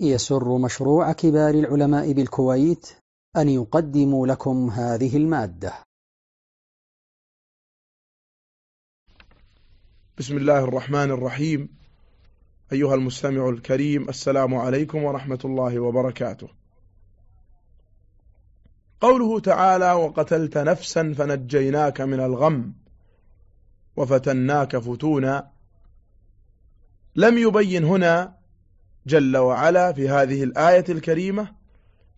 يسر مشروع كبار العلماء بالكويت أن يقدم لكم هذه المادة. بسم الله الرحمن الرحيم. أيها المستمع الكريم السلام عليكم ورحمة الله وبركاته. قوله تعالى وقتلت نفسا فنجيناك من الغم وفتناك فتونا لم يبين هنا جل وعلا في هذه الآية الكريمة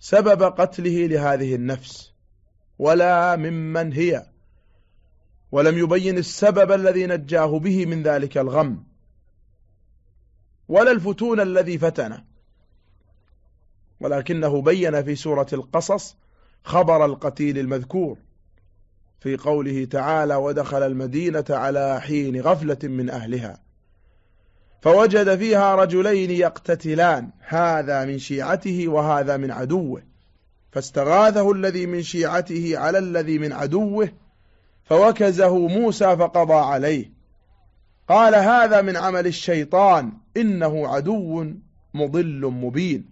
سبب قتله لهذه النفس ولا ممن هي. ولم يبين السبب الذي نجاه به من ذلك الغم. ولا الفتون الذي فتنه. ولكنه بين في سورة القصص خبر القتيل المذكور في قوله تعالى ودخل المدينة على حين غفلة من أهلها فوجد فيها رجلين يقتتلان هذا من شيعته وهذا من عدوه. فاستغاثه الذي من شيعته على الذي من عدوه فوكزه موسى فقضى عليه. قال هذا من عمل الشيطان إنه عدو مضل مبين.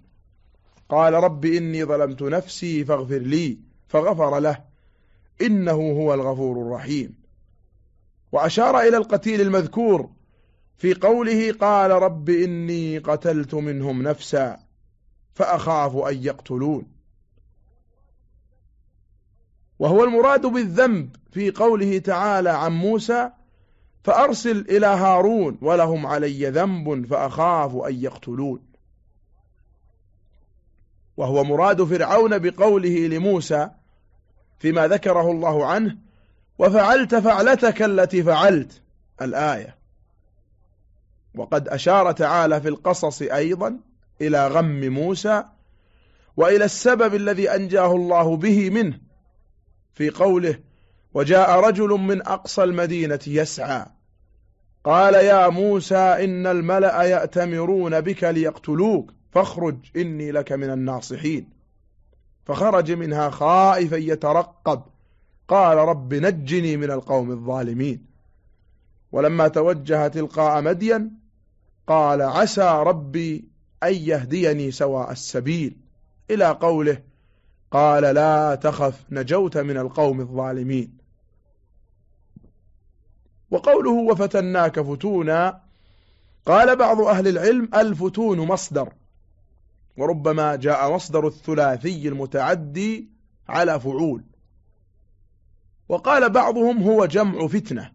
قال رب إني ظلمت نفسي فاغفر لي فغفر له إنه هو الغفور الرحيم. وأشار إلى القتيل المذكور في قوله قال رب إني قتلت منهم نفسا فأخاف أن يقتلون. وهو المراد بالذنب في قوله تعالى عن موسى فأرسل إلى هارون ولهم علي ذنب فأخاف أن يقتلون. وهو مراد فرعون بقوله لموسى فيما ذكره الله عنه وفعلت فعلتك التي فعلت. الآية. وقد أشار تعالى في القصص أيضا إلى غم موسى وإلى السبب الذي أنجاه الله به منه في قوله وجاء رجل من أقصى المدينة يسعى. قال يا موسى إن الملأ يأتمرون بك ليقتلوك فاخرج إني لك من الناصحين. فخرج منها خائفا يترقب. قال رب نجني من القوم الظالمين. ولما توجه تلقاء مدين قال عسى ربي أن يهديني سواء السبيل. إلى قوله قال لا تخف نجوت من القوم الظالمين. وقوله وفتناك فتونا قال بعض أهل العلم الفتون مصدر. وربما جاء مصدر الثلاثي المتعدي على فعول. وقال بعضهم هو جمع فتنة.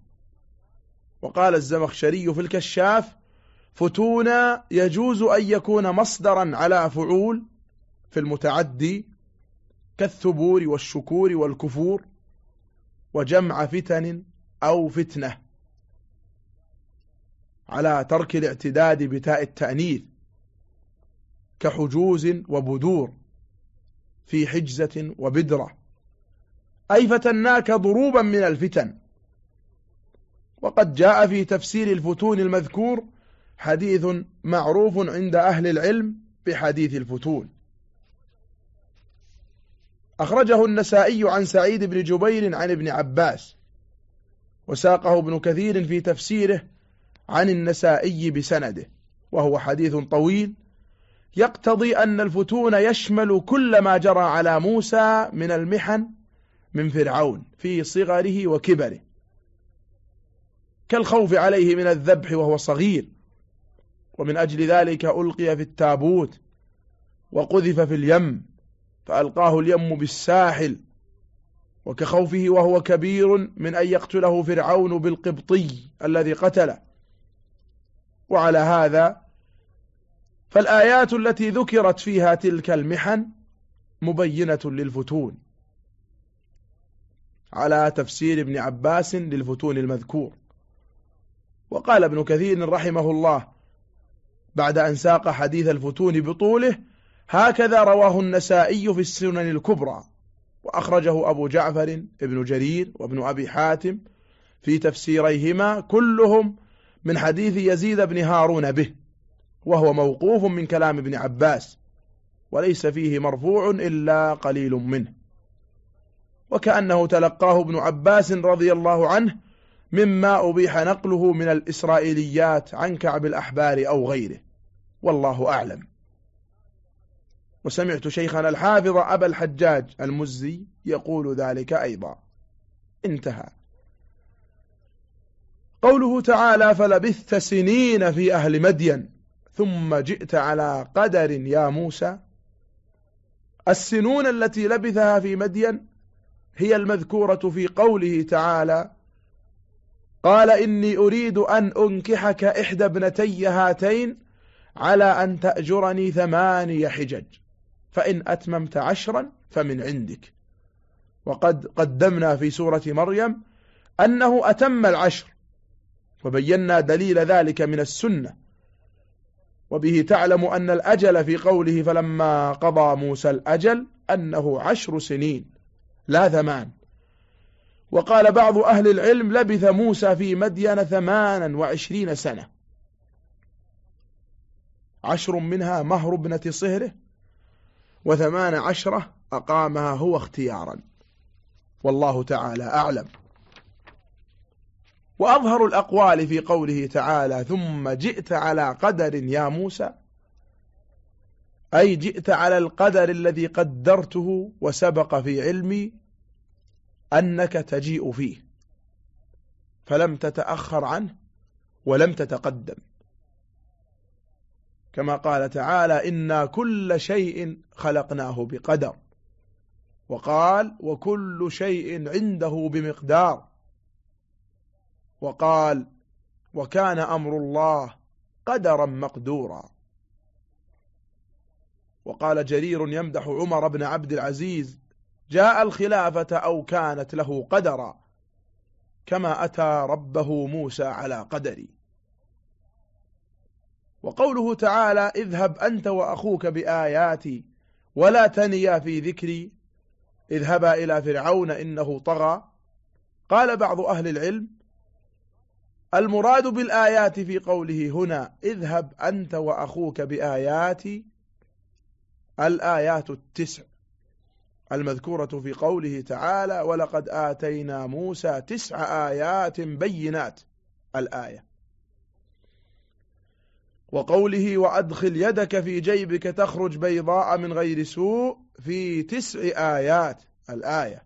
وقال الزمخشري في الكشاف فتونا يجوز أن يكون مصدرا على فعول في المتعدي كالثبور والشكور والكفور وجمع فتن أو فتنة على ترك الاعتداد بتاء التأنيث كحجوز وبدور في حجزة وبدرة. أي فتناك ضروبا من الفتن. وقد جاء في تفسير الفتون المذكور حديث معروف عند أهل العلم بحديث الفتون أخرجه النسائي عن سعيد بن جبير عن ابن عباس وساقه ابن كثير في تفسيره عن النسائي بسنده وهو حديث طويل. يقتضي أن الفتون يشمل كل ما جرى على موسى من المحن من فرعون في صغره وكبره كالخوف عليه من الذبح وهو صغير. ومن أجل ذلك ألقي في التابوت وقذف في اليم فألقاه اليم بالساحل وكخوفه وهو كبير من أن يقتله فرعون بالقبطي الذي قتله. وعلى هذا فالآيات التي ذكرت فيها تلك المحن مبينة للفتون. على تفسير ابن عباس للفتون المذكور. وقال ابن كثير رحمه الله بعد أن ساق حديث الفتون بطوله هكذا رواه النسائي في السنن الكبرى وأخرجه أبو جعفر ابن جرير وابن أبي حاتم في تفسيريهما كلهم من حديث يزيد بن هارون به وهو موقوف من كلام ابن عباس وليس فيه مرفوع إلا قليل منه. وكأنه تلقاه ابن عباس رضي الله عنه مما أبيح نقله من الإسرائيليات عن كعب الأحبار أو غيره. والله أعلم. وسمعت شيخنا الحافظ أبا الحجاج المزي يقول ذلك أيضا. انتهى. قوله تعالى فلبثت سنين في أهل مدين ثم جئت على قدر يا موسى. السنون التي لبثها في مدين هي المذكورة في قوله تعالى قال إني أريد أن أنكحك إحدى ابنتي هاتين على أن تأجرني ثماني حجج فإن أتممت عشرا فمن عندك. وقد قدمنا في سورة مريم أنه أتم العشر وبينا دليل ذلك من السنة وبه تعلم أن الأجل في قوله فلما قضى موسى الأجل أنه عشر سنين لا ثمان. وقال بعض أهل العلم لبث موسى في مدين ثمانا وعشرين سنة. عشر منها مهر ابنة صهره وثمان عشرة أقامها هو اختيارا. والله تعالى أعلم. وأظهر الأقوال في قوله تعالى ثم جئت على قدر يا موسى. أي جئت على القدر الذي قدرته وسبق في علمي أنك تجيء فيه. فلم تتأخر عنه ولم تتقدم. كما قال تعالى إنا كل شيء خلقناه بقدر. وقال وكل شيء عنده بمقدار. وقال وكان أمر الله قدرا مقدورا. وقال جرير يمدح عمر بن عبد العزيز جاء الخلافة أو كانت له قدرا كما أتى ربه موسى على قدري. وقوله تعالى اذهب أنت وأخوك بآياتي ولا تنيا في ذكري اذهبا إلى فرعون إنه طغى. قال بعض أهل العلم المراد بالآيات في قوله هنا اذهب أنت وأخوك بآياتي الآيات التسع. المذكورة في قوله تعالى ولقد آتينا موسى تسع آيات بينات الآية. وقوله وأدخل يدك في جيبك تخرج بيضاء من غير سوء في تسع آيات الآية.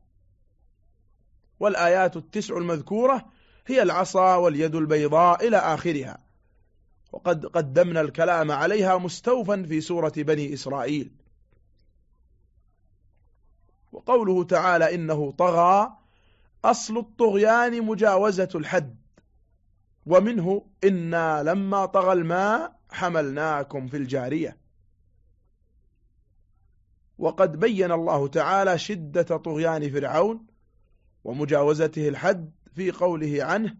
والآيات التسع المذكورة هي العصا واليد البيضاء إلى آخرها. وقد قدمنا الكلام عليها مستوفا في سورة بني إسرائيل. وقوله تعالى إنه طغى أصل الطغيان مجاوزة الحد ومنه إنا لما طغى الماء حملناكم في الجارية. وقد بين الله تعالى شدة طغيان فرعون ومجاوزته الحد في قوله عنه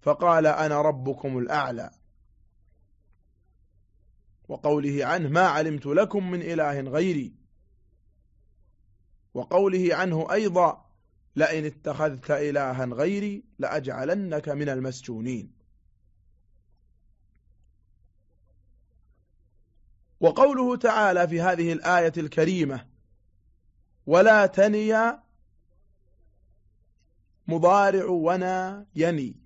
فقال أنا ربكم الأعلى. وقوله عنه ما علمت لكم من إله غيري. وقوله عنه أيضا لئن اتخذت إلها غيري لأجعلنك من المسجونين. وقوله تعالى في هذه الآية الكريمة ولا تنيا مضارع ونا يني.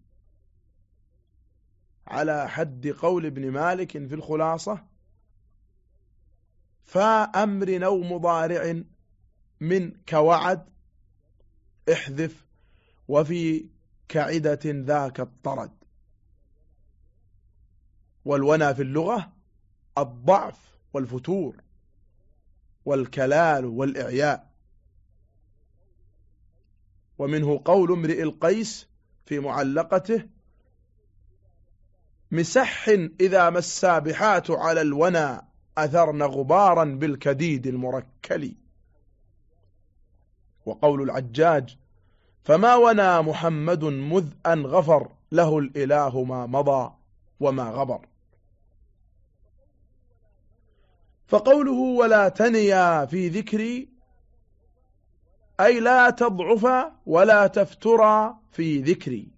على حد قول ابن مالك في الخلاصة فأمر أو مضارع من كوعد احذف وفي كعدة ذاك الطرد. والونا في اللغة الضعف والفتور والكلال والإعياء. ومنه قول امرئ القيس في معلقته مسح إذا ما السابحات على الونا أثرن غبارا بالكديد المركل. وقول العجاج فما ونا محمد مذ أن غفر له الإله ما مضى وما غبر. فقوله ولا تنيا في ذكري أي لا تضعف ولا تفترى في ذكري.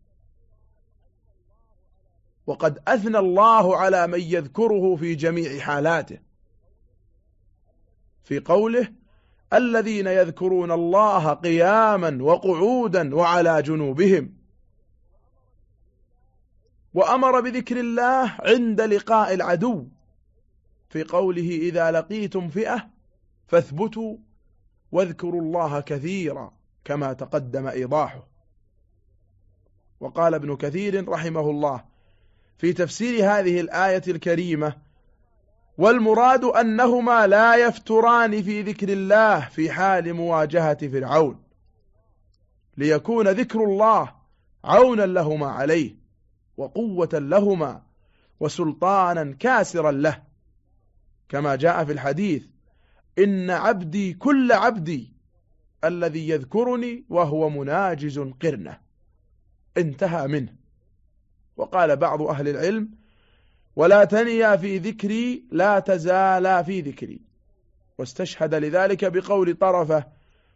وقد أثنى الله على من يذكره في جميع حالاته. في قوله الذين يذكرون الله قياما وقعودا وعلى جنوبهم. وأمر بذكر الله عند لقاء العدو في قوله إذا لقيتم فئة فاثبتوا واذكروا الله كثيرا كما تقدم إيضاحه. وقال ابن كثير رحمه الله في تفسير هذه الآية الكريمة والمراد أنهما لا يفتران في ذكر الله في حال مواجهة فرعون ليكون ذكر الله عونا لهما عليه وقوة لهما وسلطانا كاسرا له. كما جاء في الحديث إن عبدي كل عبدي الذي يذكرني وهو مناجز قرنه. انتهى منه. وقال بعض أهل العلم ولا تنيا في ذكري لا تزالا في ذكري. واستشهد لذلك بقول طرفة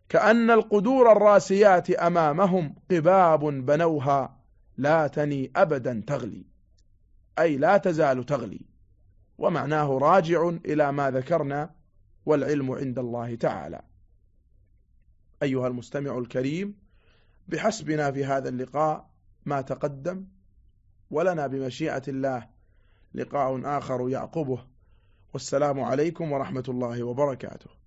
كأن القدور الراسيات أمامهم قباب بنوها لا تني أبدا تغلي. أي لا تزال تغلي. ومعناه راجع إلى ما ذكرنا والعلم عند الله تعالى. أيها المستمع الكريم بحسبنا في هذا اللقاء ما تقدم ولنا بمشيئة الله لقاء آخر يعقبه. والسلام عليكم ورحمة الله وبركاته.